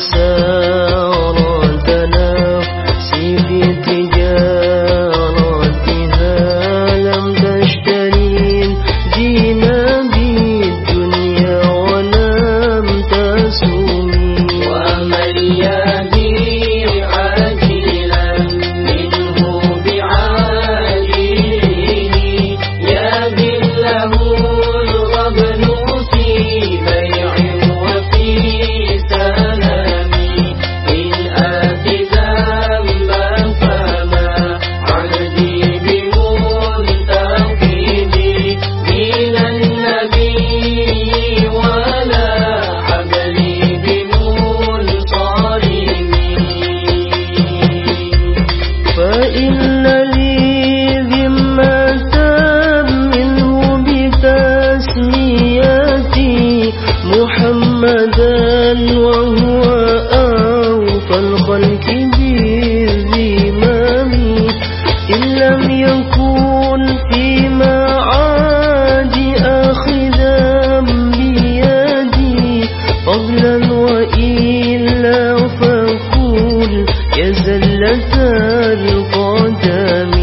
وسارت نفسي في تجارتها لم تشتري الجنة بالدنيا ولم تسومي وأمليات Ayrı Gonca'nın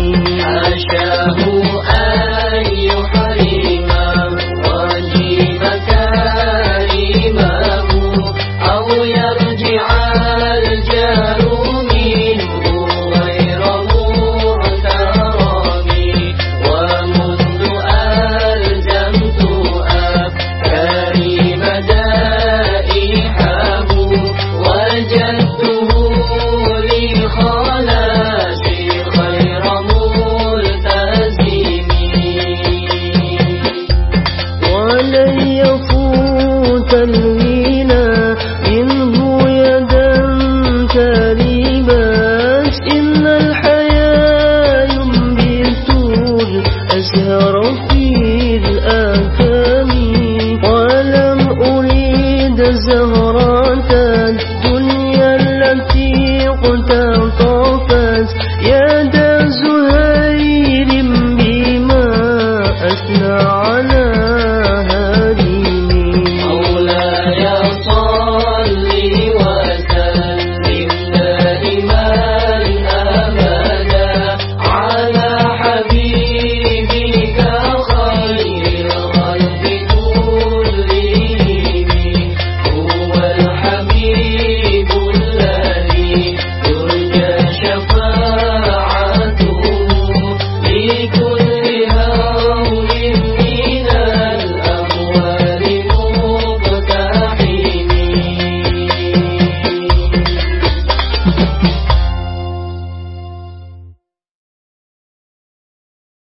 تلوينا منه يدا تالبات إن الحياة يمضي الطول أزهر في الآثام ولم أريد زهر